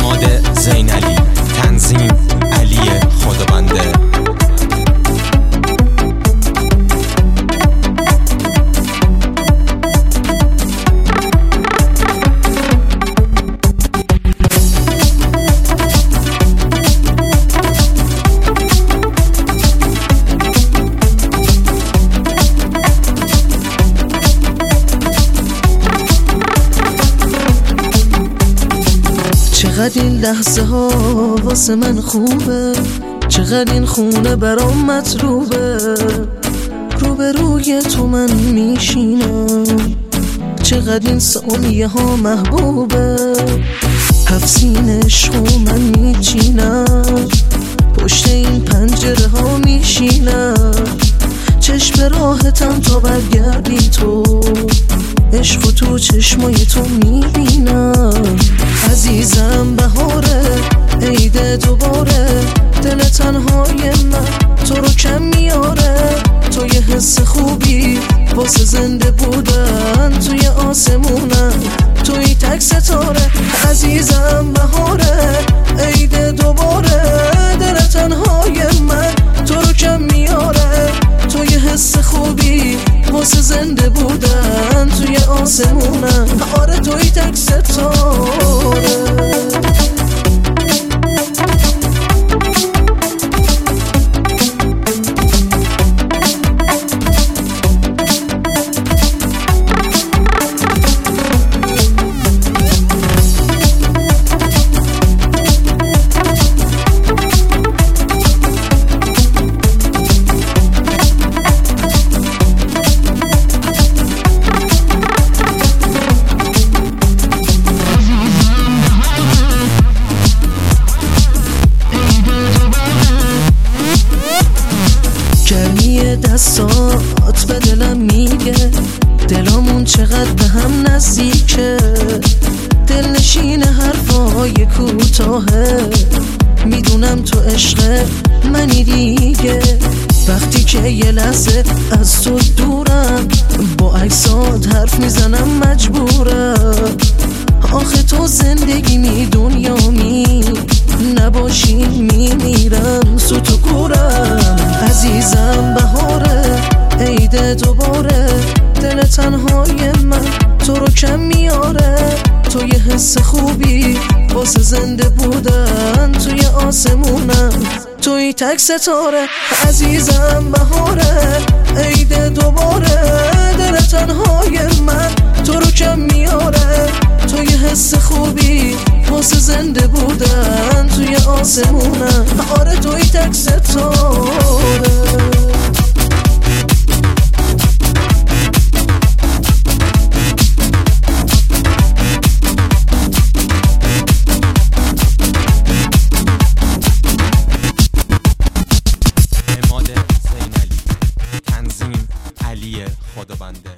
اماد زینلی چقدر این لحظه ها واسه من خوبه؟ چقدر این خونه برام مطلوبه؟ روی تو من میشینم چقدر این ثانیه ها محبوبه؟ هفت و من میچینم. پشت این پنجره ها میشینم. چشم راحتم تا برگردی تو. عشق تو چشمای تو می‌بینم. کم میاره. تو یه حس خوبی واسه زنده بودن. توی آسمونم توی تک ستاره. عزیزم بهاره. عید دوباره. دل تنهای من تو رو کم میاره. تو حس خوبی واسه زنده بودن. توی آسمونم آره توی تک ستاره. دستات به دلم میگه. دلامون چقدر به هم نزدیکه. دلنشین حرفای کوتاهه. می‌دونم تو عشق منی دیگه. وقتی که یه لحظه از تو دورم با عکسات حرف می‌زنم مجبورم آخه تو زندگی می دنیا می. نباشی میمیرم سوتو کورم. عزیزم بهاره عید دوباره. دل تنهای من تو رو کم میاره. تو یه حس خوبی واسه زنده بودن. توی آسمونم توی تک ستاره. عزیزم بهاره عید دوباره. دل تنهای من آسمونم آره توی تک ستاره علی خدابنده